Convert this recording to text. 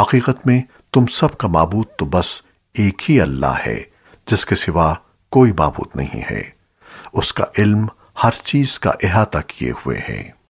حقیقت میں تم سب کا معبود تو بس ایک ہی اللہ ہے، جس کے سوا کوئی معبود نہیں ہے۔ اس کا علم ہر چیز کا احاطہ کیے ہوئے ہے۔